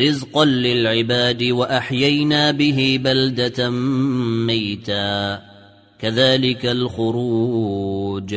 رزقا للعباد واحيينا به بلده ميتا. كذلك الخروج.